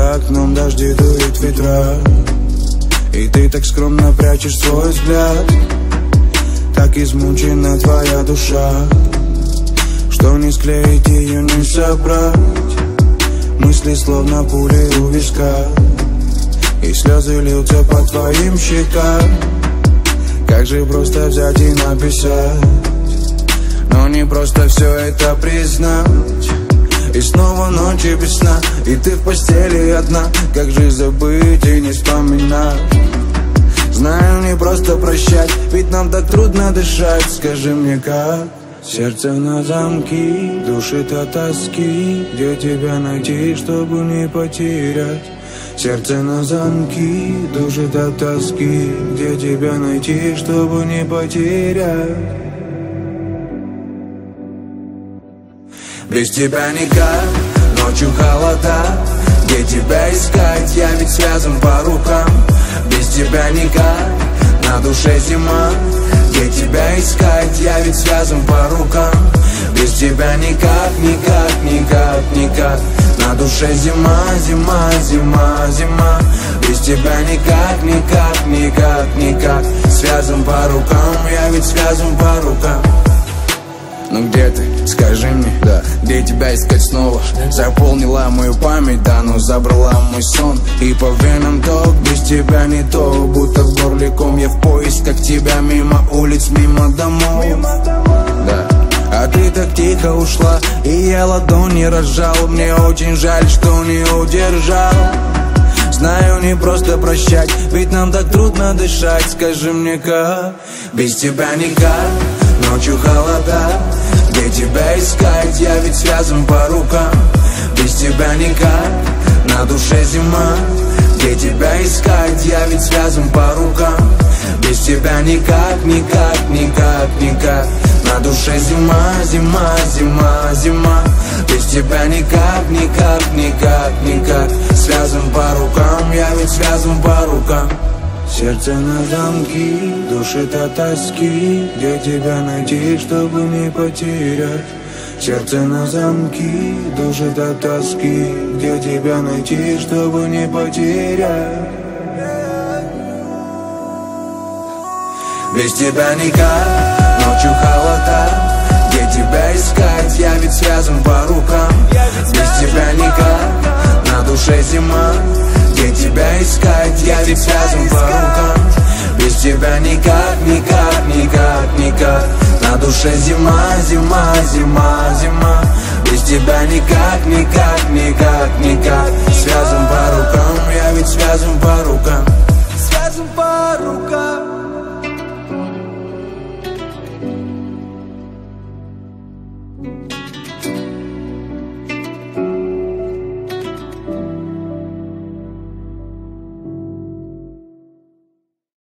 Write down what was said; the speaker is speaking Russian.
окном дожди дует ветра. И ты так скромно прячешь свой взгляд. Так измучена твоя душа. Что не склеить ее не собрать. Мысли словно пули у виска. И слезы льются по твоим щекам. Как же просто взять и написать. Но не просто все это признать и снова ночи без сна И ты в постели одна. Как же забыть и не вспоминать? Знаю, не просто прощать Ведь нам так трудно дышать. Скажи мне, как? Сердце на замки, душит от тоски. Где тебя найти, чтобы не потерять? Сердце на замки, душит от тоски. Где тебя найти, чтобы не потерять Без тебя никак, ночью холода. Где тебя искать, я ведь связан по рукам. Без тебя никак, на душе зима. Где тебя искать, я ведь связан по рукам. Без тебя никак, никак, никак, никак. На душе зима, зима, зима, зима. Без тебя никак, никак, никак, никак. Связан по рукам, я ведь связан по рукам. Ну где ты, скажи мне, Где тебя искать снова? Заполнила мою память, да Но забрала мой сон. И по венам ток, без тебя не то Будто в горле ком. Я в поисках тебя Мимо улиц, мимо домов. Да. А ты так тихо ушла И я ладони разжал. Мне очень жаль, что не удержал. Знаю, не просто прощать Ведь нам так трудно дышать. Скажи мне как? Без тебя никак. Ночью холода Где тебя искать? Я ведь связан по рукам. Без тебя никак. На душе зима. Где тебя искать? Я ведь связан по рукам. Без тебя никак, никак, никак, никак. На душе зима, зима, зима, зима. Без тебя никак, никак, никак, никак. Связан по рукам. Я ведь связан по рукам Сердце на замки, душит от тоски. Где тебя найти, чтобы не потерять? Сердце на замки, душит от тоски. Где тебя найти, чтобы не потерять? Без тебя никак, ночью холода тебя никак, никак, никак, никак. На душе зима, зима, зима, зима. Без тебя никак, никак, никак, никак